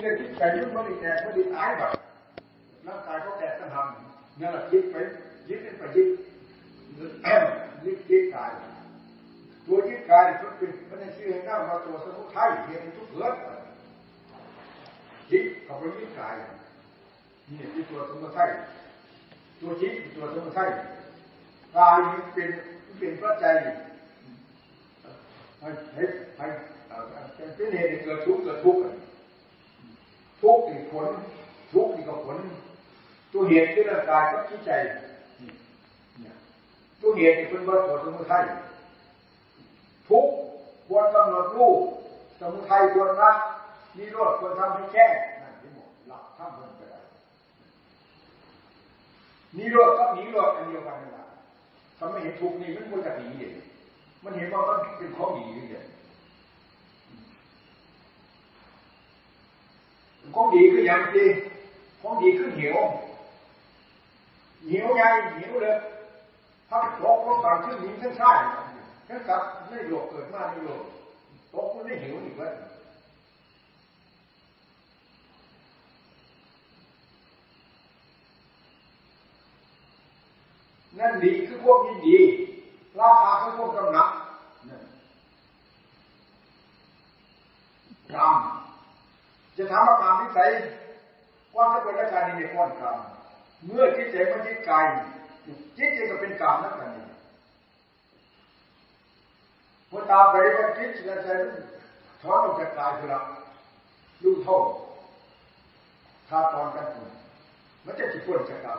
เรื่องที่ใจยุ่งไม่ได้แก่ไม่ได้ตายแบบร่างกายก็แก่ก็ทำนั่นแหละยึดไปยึดไปยึดยึดยึดกายตัวยึดกายมันเป็นมันในชื่อให้หน้ามาตัวสมุทัยเห็นทุกเพื่อนยึดเขาไปยึดกายนี่คือตัวสมุทัยตัวยึดตัวสมุทัยกายเป็นเป็นพระใจให้ให้ให้เป็นเหตุเกิดทุกข์เกิดทุกข์ ทุกข์ที่ผลทุกข์ที่กับผลตัวเหตุที่ร่างกายก็คิดใจตัวเหตุที่เป็นวัตถุสมุทัยทุกข์ควรกำหนดรูปสมุทัยควรรักนิโรธควรทำให้แก้นั่นที่หมดหลักทำมันไปได้นิโรธกับนิโรธอันเดียวกันนั่นแหละทำไมเห็นทุกข์นี่มันควรจะหนีเลยมันเห็นว่ามันเป็นของดีเลย ของดีคืออย่างดีของดีคือหิวหิวใหญ่หิวเลยถ้าตกลงไปชื่อหิวทั้งชาติทั้งกับไม่หลบเกิดมาไม่หลบตกมันไม่หิวอีกแล้วนั่นดีคือพวกนี้ดี ราคาคือพวกกำนักกรรม จะถามว่ากรรมที่ใส่ว่าถ้าเป็นราชาในก้อนกรรมเมื่อจิตใจมันจิตกายจิตใจก็เป็นกรรมนั่นกันนี่พอตาไปว่าจิตใจถอนออกจากกายคือละลูกเท่าถ้าตอนกันมันจะจิตพ้นจากกรรม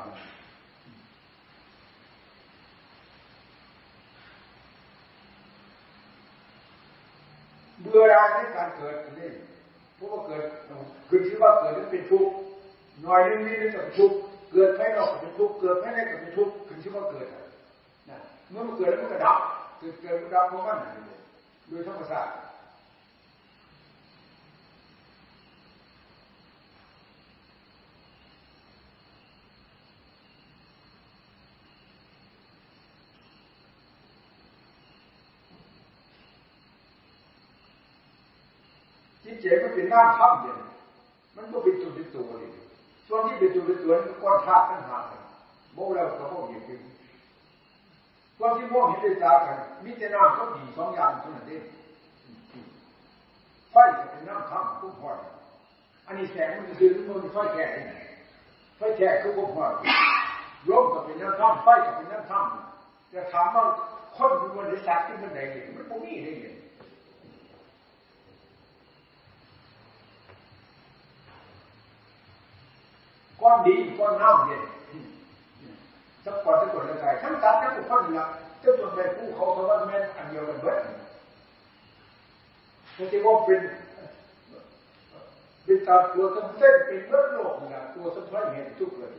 เบื่อรายในการเกิดนี่ พราะว่าเกิดคือที่ว่าเกิดนั้นเป็นทุกข์หน่อยนึงนี่นึก็เป็นทุกข์เกิดไม่นอกก็เป็นทุกข์เกิดไม่ได้ก็เป็นทุกข์คือที่ว่าเกิดนะเมื่อมันเกิดแล้วมันก็ดับเกิดเกิดมันดับเพราะมันโดยธรรมชาติ จิตใจมันเป็นน้ำท่ำเดียวมันก็เป็นตัวเป็นตัวเลยส่วนที่เป็นตัวเป็นตัวนี่ก้อนธาตุตั้งหากโมแล้วก็พวกเห็นเป็นส่วนที่มองเห็นด้วยตากันมีแต่น้ำก็ดีสองอย่างเท่านั้นเองไฟจะเป็นน้ำท่ำกุ้งพออันนี้แสงมันคือมันไฟแฉกไฟแฉกคือกุ้งพอยลมก็เป็นน้ำท่ำไฟก็เป็นน้ำท่ำจะถามว่าคนมันวันนี้สักที่มันไหนเนี่ยมันพวกนี้ได้ยัง ก้อนดีก้อนน้ำเนี่ยสักก่อนสักก่อนละกายทั้งตัดทั้งอุปนิละเจ้าตัวแม่ผู้เขาเขาว่าแม่นอันเดียวกันเบิดไม่ใช่ว่าเป็นเป็นตาตัวทั้งเส้นเป็นเบิดโลกนะตัวสักท้ายเห็นทุกเลย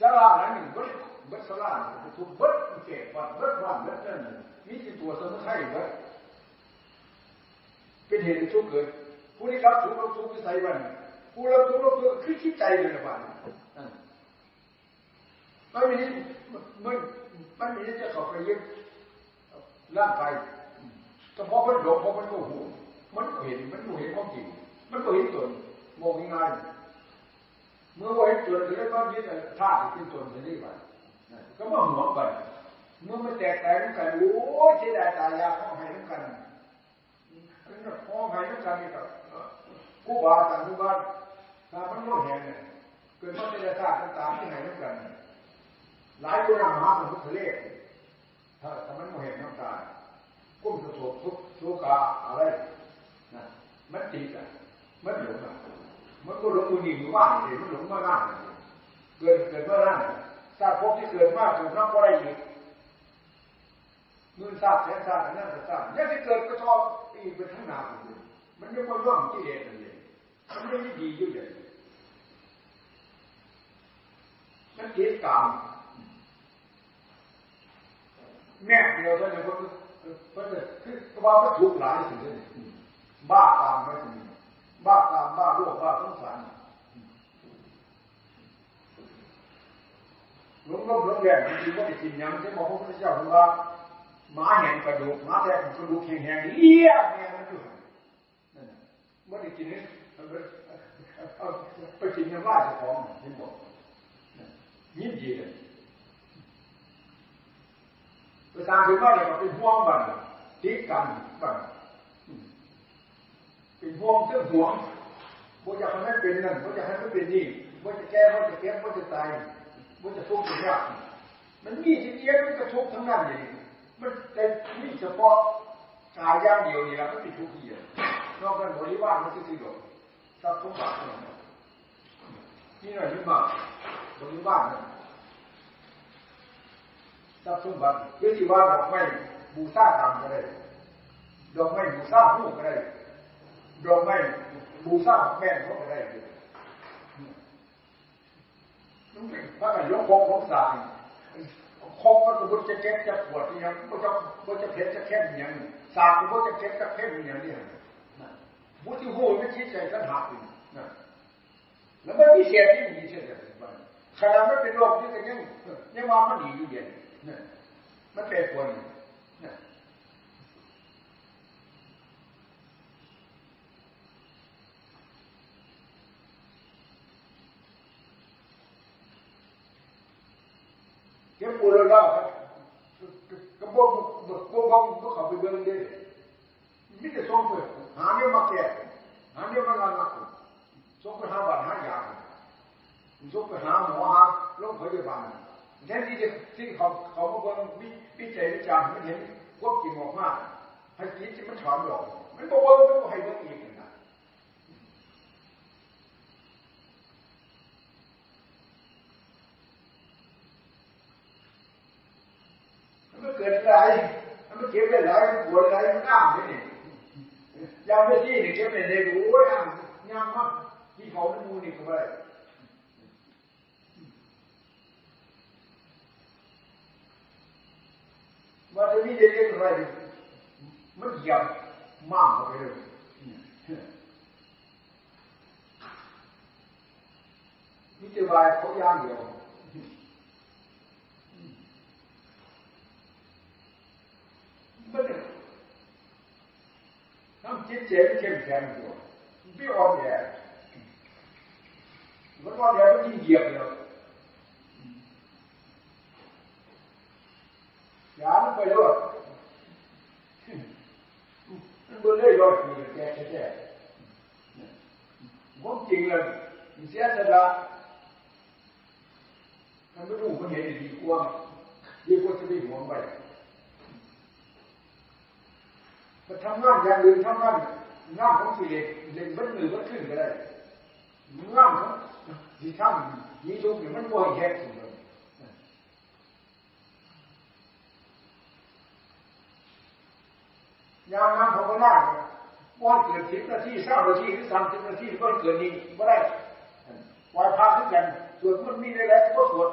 สลาไหนึ่งเบิดเบิดสลาทุกเบิดเก็บวัดเบิดวันเบิดนั่นมีที่ตัวสัมุทัยเบิด เป็นเหตุทุกข์เกิดผู้ที่รับทุกข์รับทุกข์ที่ใส่บ้านผู้รับทุกข์รับทุกข์คือคิดใจเลยนะบ้านไม่มีมันมันมีจะเข้าไปยึดร่างกายเฉพาะมันหลงเพราะมันโมโหมันก็เห็นมันเห็นความจริงมันก็เห็นตนโมง่ายเมื่อว่าเห็นตนแล้วก็ยึดธาตุเป็นตนจะได้ไปก็มาหัวไปเมื่อมันแตกแตกกันโอ้ยเสียดายตายยาเข้าให้กัน เป็นฟ้อใครต้องการนี่กับกูบาต่างกูบ้านถ้ามันโลดแห่งเนี่ยเกิดมันเป็นศาสตร์ต่างๆที่ไหนต้องกันหลายคนหาของทะเลถ้าถ้ามันโมเห็นน้ำตากุ้มกระโถกทุกทุกาอะไรนะมันติดอะมันหลงอะมันก็หลงมือหนีมือว่างเลยมันหลงมาหน้าเกิดเกิดเมื่อนั้นทราบพบที่เกิดมากถูกนับก็ได้อีก มือทราบแสนทราบนั่นก็ทราบยังที่เกิดก็ชอบอีกเป็นทั้งนามันยังมาร่วมกิเลสเลยมันไม่ดีอยู่อย่างมันเกิดกรรมแม่เดียวเท่านั้นก็ก็คือคือว่ามันถูกหลายสิ่งเลยบ้ากรรมไม่ถึงบ้ากรรมบ้าโรคบ้าสงสารหลวงลบหลวงแรงจริงๆว่าไปกินยังใช่ไหมพระพุทธเจ้าบอกว่า หมาแห่งกระดูกหมาแทงกระดูกแห้งๆเลี้ยเนี่ยมันอยู่นั่นเมื่อได้กินนี้ไปกินน้ำลายเจ้าของที่บอกยิ้มดีเลยไปตามถึงว่าเนี่ยเป็นห่วงบันติดกันบันเป็นห่วงเรื่องห่วงบ่อยากให้เป็นนั่นบ่อยากให้มันเป็นนี่บ่จะแก้บ่จะเก็บบ่จะตายบ่จะทุกข์จะยากมันมีที่เดียวมันกระทบทั้งนั้นเลย มันแต่มีเฉพาะกายย่างเดียวนี่แหละมันเป็นทุกข์เดียนอกนั้นบริวารมันคือๆดอกทรัพย์สมบัตินี่หน่อยนี่มาบริวารทรัพย์สมบัติหรือที่ว่าดอกไม้บูชาตามก็ได้ดอกไม้บูชาผู้ก็ได้ดอกไม้บูชาแม่เขาก็ได้มันเป็นพระกันยกคงของสาย คงมันก็บุจะเก็บจะปวดอย่างบุจะบุจะเพ็ดจะเข้มอย่างนี้สากบุจะเก็บจะเข้มอย่างนี้บุที่หูไม่คิดใจกันหักอีกนะแล้วมันมีเสียที่มีเสียที่บ้านขนาดไม่เป็นโรคที่ก็ยังยังว่ามันหนีอยู่เย็นนะมันเป็นคนนะ เก็บปูแล้วก็บอกบอกบอกบอกเขาไปเบิ่งเด้มิจะส่งไปหาเนี่ยมาแก่หาเนี่ยมาลานักส่งไปหาบ้านหายาส่งไปหาหมอหาโรงพยาบาลแทนที่จะที่เขาเขาบอกว่าวิวิจัยวิจารณ์มันเห็นควบจริงออกมาให้จิตมันถอนหลอกมันบอกว่ามันให้เบิ่งอีกนะมันเกิดอะ ไรมันเก็บได้หลายมันปวดอะไรมันอ้ามนี่ยยามไม่ที่นี่ยเก็บได้เลยโอ้ยอ้ามยามมากที่เขาในมูนี่ก็ไม่ได้ว่าจะมีเรื่อะไรมันหยับมากไปเลยมิตรวายเขาย่างเดียว Нам детей чем тянут. Ты обе. Вот вот я тут не делаю. Я не пойду. Были легкие, те, те, те. Вот тигр. И все тогда. Там бы ну, мне не дикуа. Дикуа тебе не мог быть. มันทำง่าดีกว่าจะไปหวงไปมันทำงานอย่างอื่นทำงานงานของสิเล็กเล็กบัดมือบัดขึ้นก็ได้งานของที่ทำยี่ทุกอย่างมันบ่อยแยกสุดเลยยามงานของคนล่าว่าเกิดสิบนาทีเศร้านาทีหรือสามสิบนาทีก็เกิดนี้ก็ได้วายพาขึ้นกันส่วนมันมีได้แล้วก็สวด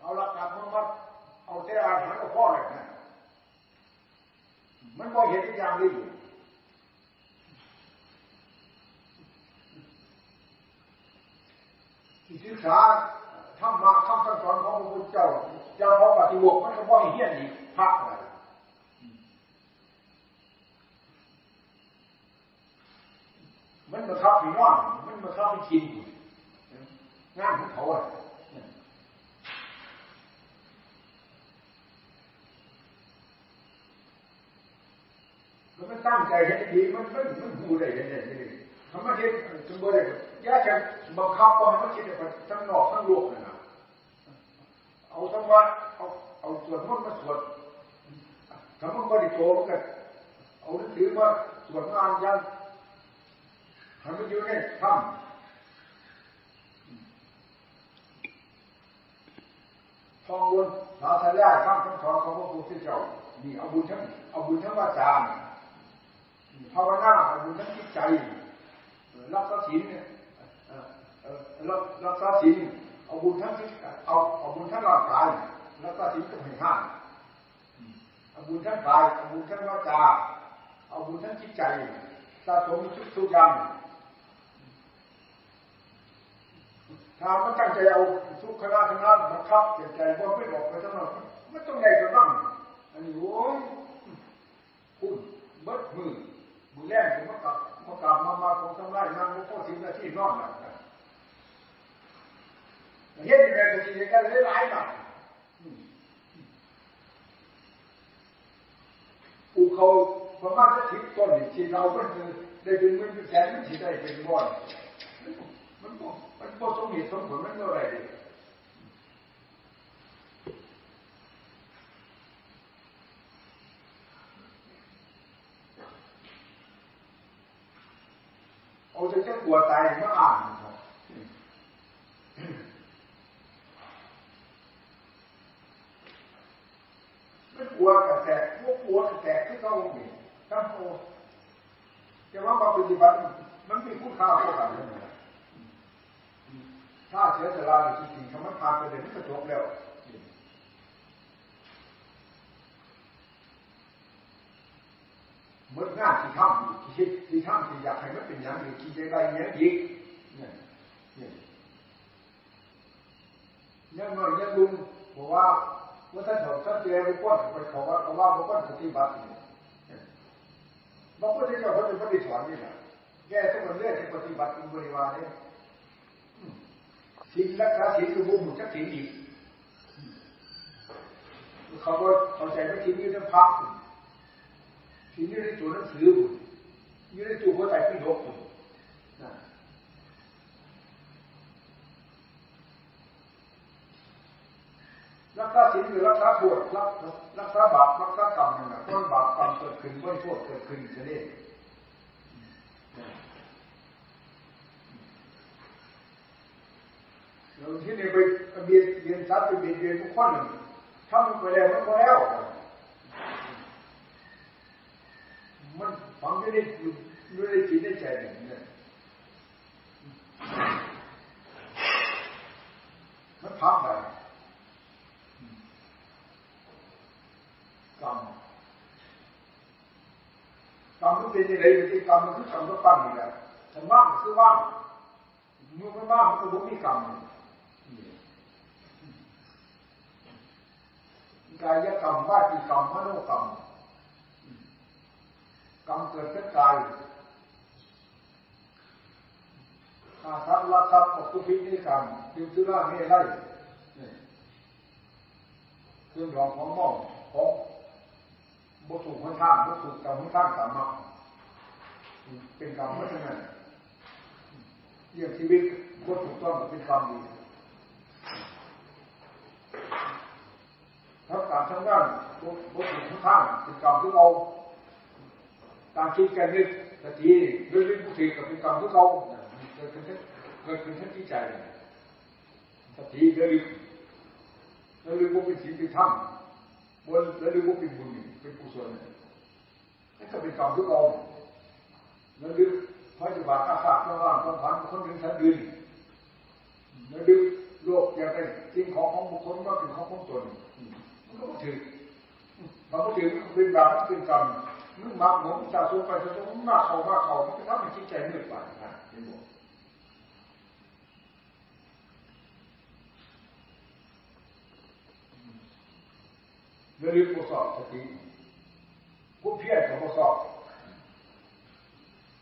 เอาหลักการมันมาเอาแต่อาหารกับพ่อเลยนะ มันก็เห็นอย่างนี้อยู่ที่ศึกษาธรรมะคำสอนของพระพุทธเจ้าเจ้าพระปฏิวัติมันก็บ่ให้เฮี้ยนอีกพักอะไรมันมาคับผีนอนมันมาคับผีกินงานของเขาอะ แล้วมันตั้งใจเห็นดีมันมันมันหูได้เห็นได้เลยทำไมเห็นถึงบ่ได้ยาจะบังคับว่าให้มันคิดไปทั้งนอกทั้งโลกนะเอาทั้งวัดเอาเอาสวนมันมาสวดถ้ามันบริโภคกันเอาหนังสือมาสวดงานยันทำมันอยู่ในถ้ำทองบนสาธยารณะข้ามทั้งสองของพระพุทธเจ้านี่เอาบุญทั้งเอาบุญทั้งวาจา ภาวนาเอาบุญทั้งจิตใจรักษาศีลเนี่ยรักษาศีลเอาบุญทั้งเอาเอาบุญทั้งร่างกายรักษาศีลก็ให้ห้าเอาบุญทั้งกายเอาบุญทั้งวาจาเอาบุญทั้งจิตใจสะสมทุกทุกอย่างถ้ามันตั้งใจเอาทุกขณะทั้งนั้นบังคับใจว่าไม่ออกไปทั้งนั้นมันต้องได้ทั้งนั้ Biblia tillbaka. Men helvetet i det kan det regna. Och han på massa tillstånd till lagen, det blir mycket sämre till dig för imorgon. Men på så mycket som kommer att göra det. ป็นบ่ก็มันก็สมเหตุสมผลมันก็อะไรเอาจะจะกลัวตายเมื่ออ่านมันกลัวกระแตกพวกกลัวกระแตกที่เขาเนี่ยครับโอ้จะว่ามาปฏิบัติมันมีคุณค่าเท่ากันเลยถ้าเสียสละจริงๆคำว่าผ่านไปเลยมันก็จบแล้วเมื่องาที่ทำ อยู่ที่ที่ทำที่อยากให้มันเป็นอย่างนี้ที่จได้เนี้ยอีกเนี่ยเนี่ยยังน้อยยังลุงบอกว่าว่าท่านถอดท่านเจริญก้อนไปขาว่าเขาว่าเขาก้อนปฏิบัติเนี่ยบางคนที่เขาเขาจะไม่ได้สอนนี่แหละแก้ทุกคนเรื่อยที่ปฏิบัติเป็นบริวารเนี่ยศีลรักษาศีลคือบุญจักศีลอีกเขาก็เข้าใจว่าศีลนี่ต้องพักศีลนี่ในตัวหนังสือบุญ นี่ในตัวหัวใจพี่นกบุญรักษาศีลคือรักษาโทษรักรักษาบาปรักษากรรมนั่นแหละต้นบาปกรรมเกิดขึ้นต้นโทษเกิดขึ้นเฉลี่ยเราที่นี่ไปเบียดเบียนทรัพย์ไปเบียดเบียนทุกคนทำไปแล้วมันก็แล้วมัน ฟังไม่ได้ไม่ได้คิดได้ใจเนี่ยมันพักไปกรรมกรรมมันเป็นยังไงที่กรรมมันคือกรรมก็ปั้นนี่แหละถ้าว่างคือว่างเมื่อมันว่างมันก็ต้องมีกรรมกายกรรมวาจีกรรมมโนกรรม กรรมเกิดขึ้นกายอาทัพลักทรัพย์ปกุพินิกรรมดิวสุราเมลัยเครื่องรองของหม้อของบุตรคนท่างบุตรกรรมคนท่างกรรมมาเป็นกรรมเพราะฉะนั้นเรื่องชีวิตก็ถูกต้องเป็นกรรมดีถ้าการทำงานบทบททุกข้างเป็นกรรมที่เรา การคิดการนึกสติเรื่องผู้ถือกับเป็นกรรมที่เราเกิดขึ้นเกิดขึ้นทั้งที่ใจสติเรื่องเรื่องว่าเป็นศีลเป็นธรรมบนแล้วเรื่องว่าเป็นบุญเป็นกุศลนั่นก็เป็นกรรมที่เราแล้วเรื่องพระจุบาอาฆาตระหว่างความผันคนหนึ่งทันยืนแล้วเรื่องโลกอย่างไรสิ่งของของบุคคลก็เป็นของของตนมันก็ถือมันก็ถือเป็นบาปเป็นกรรม มันมักหมสะสมไปสะสมมากเขามากเขามันก็ทำให้จิตใจมืดไปนะเห็นบอกเรื่องผู้สอบสติผู้เพี้ยนกับผู้สอบ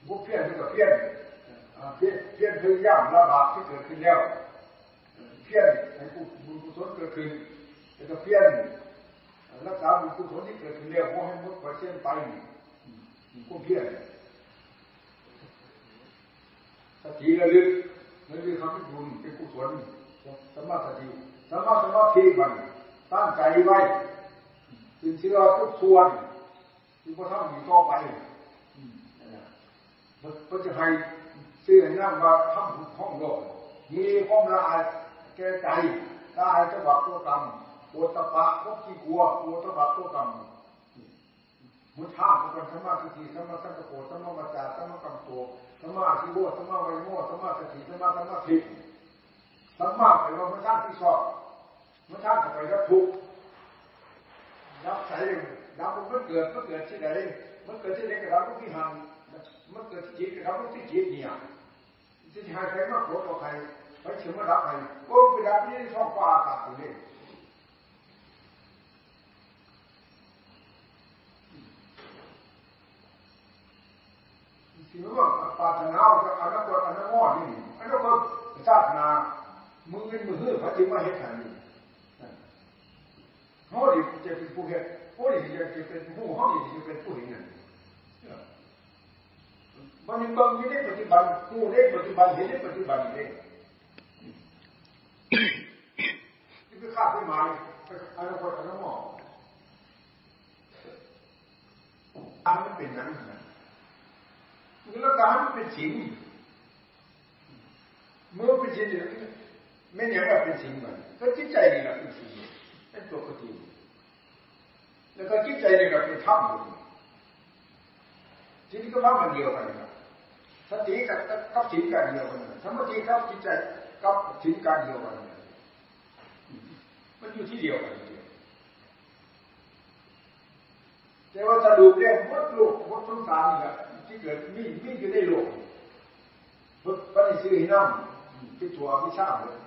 ผู้เพี้ยนกับเพี้ยนเพี้ยนเพี้ยนพยายามละบาปที่เกิดขึ้นแล้วเพี้ยนให้ผู้บุญกุศลเกิดขึ้นแล้วก็เพี้ยน รักษาบุญกุศลที่เกิดขึ้นแล้วให้หมดไปเส้นไปผู้เพี้ยนสติระลึกระลึกทำให้บุญเป็นกุศลสมาธิสมาสมาธิมันตั้งใจไว้สิ่งที่เราทุกส่วนที่พระท่านอยู่ต่อไปมันจะให้ซื้อให้นั่งมาทำห้องโลกมีความละอายแก่ใจละอายจะบักตัวกรรม โอตปะพวกที่กลัวโอตปะตัวกรรมมุท่าเป็นธรรมะสมาธิสมาสังกโปสมามาจาสมากรรมโตสมาธิโวสมาไวโมสมาสติสมาสมะทิธิสมาไปว่ามันท่าที่สอบมันท่านไปรับทุกรับใส่รับมันเกิดมันเกิดที่ไหนมันเกิดที่ไหนก็รับที่หันมันเกิดที่จิตก็รับที่จิตเนี่ยจะให้ใครมากโกรธต่อใครไปเชื่อมารับใครโอ้ไปรับนี่ช่องฟ้าอากาศอยู่เลย นี่ที่ว่าปาถนาจะอนาคตอนาคตนี่อันาคตศาสนามือเงินมือหื้อพระจึงมาเฮ็ดขันนี้เขาดิจะเป็นผู้เฮ็ดเขาดิจะเป็นผู้เขาดิจะเป็นผู้เห็นนั่นมันมีบางที่ได้ปฏิบัติผู้ได้ปฏิบัติเห็นได้ปฏิบัติเองนี่คือข้าขึ้นมาอนาคตอนาคตอันมันเป็นนั้น นะนี่ละการมันเป็นสิ่งเมื่อเป็นสิ่งไม่ยังว่าเป็นสิ่งมันก็จิตใจนี่แหละเป็นสิ่งเป็นปกติแล้วก็จิตใจนี่แหละเป็นธรรมทีนี้ก็ว่ามันเดียวกันนะสติกับกับสิ่งการเดียวกันสมาธิกับจิตใจกับสิ่งการเดียวกันมันอยู่ที่เดียวกันแต่ว่าจะดูเรื่องวัดโลกวัดสงสารนี่แหละ ที่เกิดมีมีอยู่ในโลกพุทธปฏิซื้อหิน้ำที่ตัวอวิชาเลย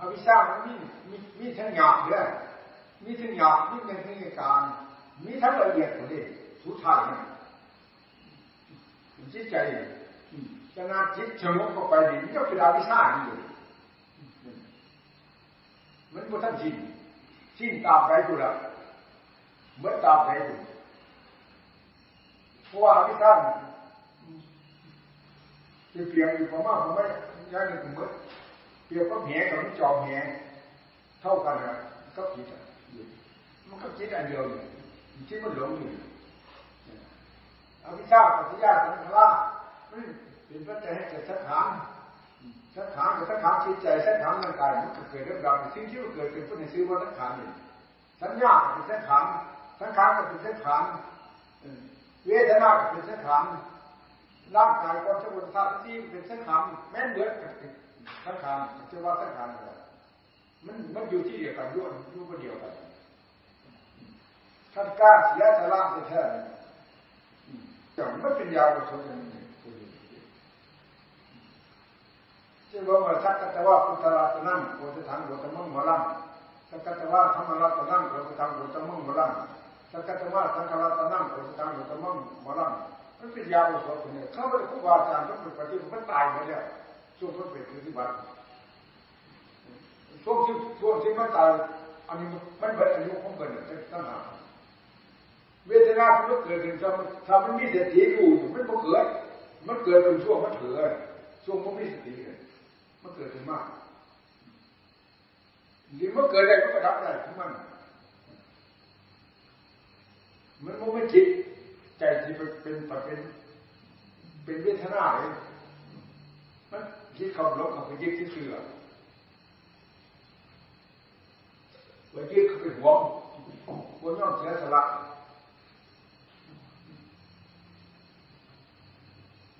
อวิชามันมีมีมีทั้งหยาบเลยมีทั้งหยาบมีทั้งทั้งการมีทั้งละเอียดคนนี้สุดท้ายเนี่ยจิตใจจะนาจิตสงบเข้าไปนี่มันก็เป็นอวิชานี่มันก็ทั้งสิ้นสิ้นตามไรกูละเมื่อตามไรกู เพราะว่าอวิชาจะเปลี่ยนอยู่ประมาณผมไม่ยังหนึ่งเมื่อเปลี่ยนก็แหงกับจอมแหงเท่ากันนะก็จิตมันก็จิตอันเดียวอยู่จิตมันหลงอยู่อวิชชาปัจจัยสังขารเป็นปัจจัยให้เกิดสังขารสังขารกับสังขารจิตใจสังขารร่างกายมันเกิดเรื่องราวสิ่งที่มันเกิดเป็นผู้ในซื้อว่าสังขารนี่สัญญาเป็นสังขารสังขารก็เป็นสังขาร เวทนาเป็นสังขารร่างกายความสมบูรณ์ธาตุที่เป็นสังขารแม้นเหมือนกับสังขารจะว่าสังขารอะไรมันมันอยู่ที่เดียวกันยุ่งยุ่งเดียวกันท่านกล้าเสียสละแท้แต่ไม่เป็นยาวกว่าคนอื่นจึงว่าสักกตว่าพุทธราตนั่งโพธิถังโพธิมังมลังสักกตว่าธรรมราตนั่งโพธิถังโพธิมังมลัง ฆราตนั่งโพธิถังโพธิมังมลังมันเป็นยาวกว่าคนอื่นเขาไม่ได้ครูบาอาจารย์ต้องเป็นปฏิบัติมันตายไปแล้วช่วงที่เป็นปฏิบัติช่วงที่ช่วงที่มันตายอันนี้มันเป็นอายุของเกินตั้งหาเวทนาที่มันเกิดขึ้นถ้ามันมีสติอยู่มันก็เกิด มันเกิดเป็นช่วงมันเกิดช่วงมันมีสติเลยมันเกิดขึ้นมากหรือมันเกิดได้มันก็ดับได้ของมัน มันไม่คิดใจที่เป็นเป็นเป็นเวทนาเลยมันคิดคำลบคำยึดที่เชื่อวันยึดเขาเป็นหวงวันย่อมเสียสละ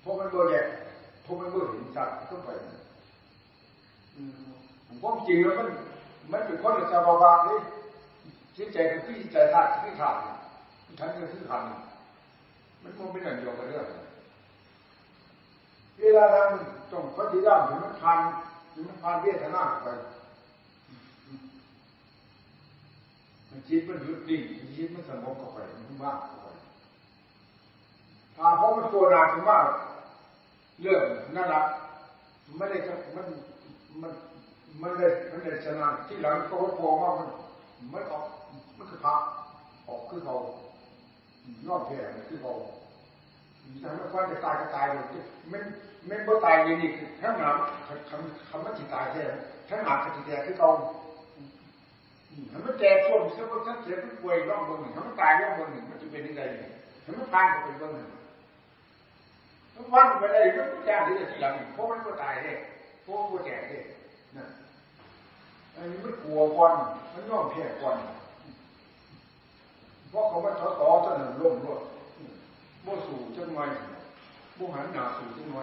พราะมันโดนแดดพราะมันโดนหินสัตว์ต้องไปผมว่าจริงแล้วมันมันเป็นคนจะบาบาเลยจิตใจกับที่ใจธาตุที่ขาด ทั้งก็คือขันมันคงเป็นอย่างเดียวกันเรื่องเวลานั้นต้องปฏิบัติถึงมันพันถึงมันพันเวทนาไปมันจิตมันหยุดนิ่งจิตมันสงบเข้าไปมันว่างเข้าไปถ้าเพราะมันโกรธขึ้นมากเรื่องนั่นละไม่ได้มันมันมันได้มันได้ชนะที่หลังก็พอว่ามันมันออกมันคือพระออกคือเขา นอกแผ่คือเขาแต่ไม่ว่าจะตายก็ตายเลยไมันไม่บ่ตายอย่างนี้คือทั้งหนาคำคำว่าจิตตายแค่ทั้งหนาคติแก่คือเขาถ้ามันแก่ช่วงสักวันเสียมันป่วยร่องบนหนึ่งถ้ามันตายร่องบนหนึ่งมันจะเป็นยังไงถ้ามันตายก็เป็นบนหนึ่งวันไปได้ก็จ้างที่จะทีหลังเพราะมันก็ตายเลยเพราะมันก็แก่เลยนะอันนี้มันกลัวก่อนมันย่อมแพ้ก่อน เพราะเขาว่าต่อต่อจนล่มรวดโมสู่จังไงโมหันหนาสู่จังไง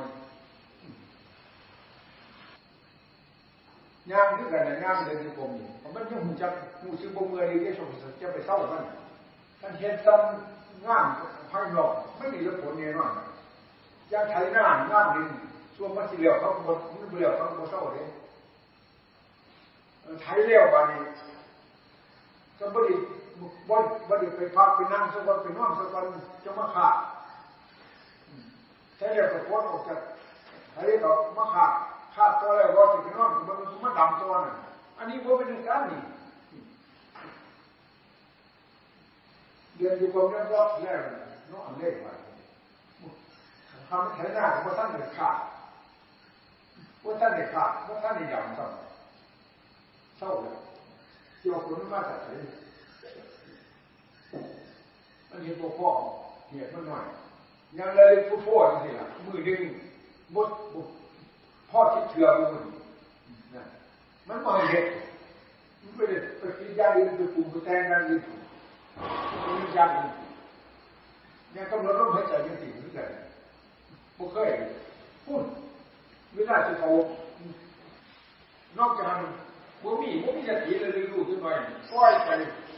ย่างที่กันนย่างเดินที่กรมมันยังหูจักหูซื้อบงเมื่อดีที่สมจะไปเศร้ามันท่านเห็นตำง่านภายนอกไม่มีผลเนี่ยน้อยยังไถหน้าง่านดินช่วงมันสิเลียวเขาบดมันเลี้ยวเขาบดเศร้าเลยไถเลี้ยวบานี้ก็บดี บดบดีไปพักไปนั่งสักวันไปนอนสักวันจะมาขาดถ้าเรียกตะโกนออกจากอันนี้ก็มาขาดขาดตัวแล้วก็สิขึ้นอนมันมันดำตัวน่ะอันนี้พวกเป็นการนี่เรียนอยู่กรมเรียนรอบแล้วน้องอันเล่ไปทำใช้หน้าของท่านเด็ดขาดว่าท่านเด็ดขาดว่าท่านเด็ดยำซ้ำเศร้าเลยเกี่ยกับมาจากไหน อันนี้ตัวพ่อเหตุมันหน่อยยังเลยผู้พ่อจริงๆล่ะมือดึงบดพ่อคิดเถื่อมือนมันมาเหตุมันไม่ได้ไปกินยาอื่นไปปรุงไปแต่งกันอื่นมันมียาอื่นยังกำหนดลมหายใจยังติดอยู่เลยบ่เคยพูดเวลาจะเขานอกจากบ่มีบ่มีสติเลยรู้ขึ้นมาปล่อยไปเสียงกำลังมาจากไหนแบบเพราะฉะนั้นนี่สติพร้อมทุกตัวเราต้องปัญญาข้อมูลตัวเนี่ยมันตัวมันคิดต่อกันตัวสติข้อมูลเลยคุณนั่นเป็นว่าอย่างยกตัวอย่างหลวงปู่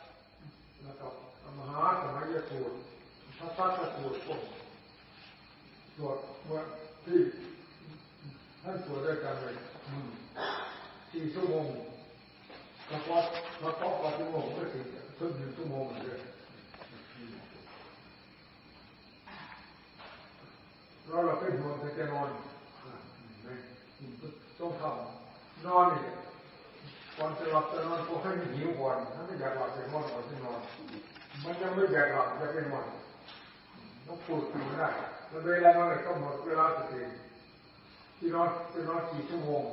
แล้วก็มหาสมัยสูตรพระสัตสูตรพวกตรวจเมื่อที่ท่านตรวจด้วยกันเลยสี่ชั่วโมงแล้วก็แล้วก็ปฏิโมกข์ก็ถึงถึงหนึ่งชั่วโมงเลยเราเราเป็นห่วงแต่จะนอนต้องทำนอนนี่ ก่อนจะหลับจะนอนก็ให้มันหิวก่อนถ้าไม่อยากหลับจะนอนก่อนจะนอน มันยังไม่อยากหลับจะเป็นวันต้องปวดอยู่ได้แล้วเวลานอนก็หมดเวลาสติที่นอนจะนอนกี่ชั่วโมง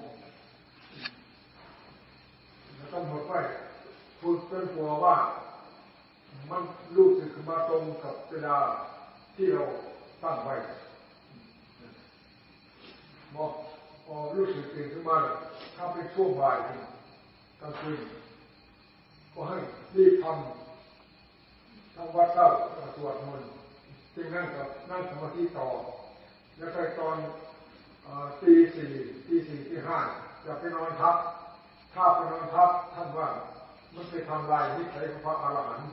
แล้วต้องหมดไปพูดเป็นกลัวว่า มันรู้สึกมาตรงกับเวลาที่เราตั้งไว้บอกพอรู้สึกตื่นขึ้นมาถ้าเป็นช่วงบ่าย ก็คือก็ให้รีบทำทำวัดเช้าสวจมนต์จึงนั่งกับนั่งสมาธิต่อ แล้วไปตอนตีสี่ตีสี่ตีห้าจะไปนอนทับ ถ้าไปนอนทับท่านว่ามันไปทำลายนิสัยของพระอรหันต์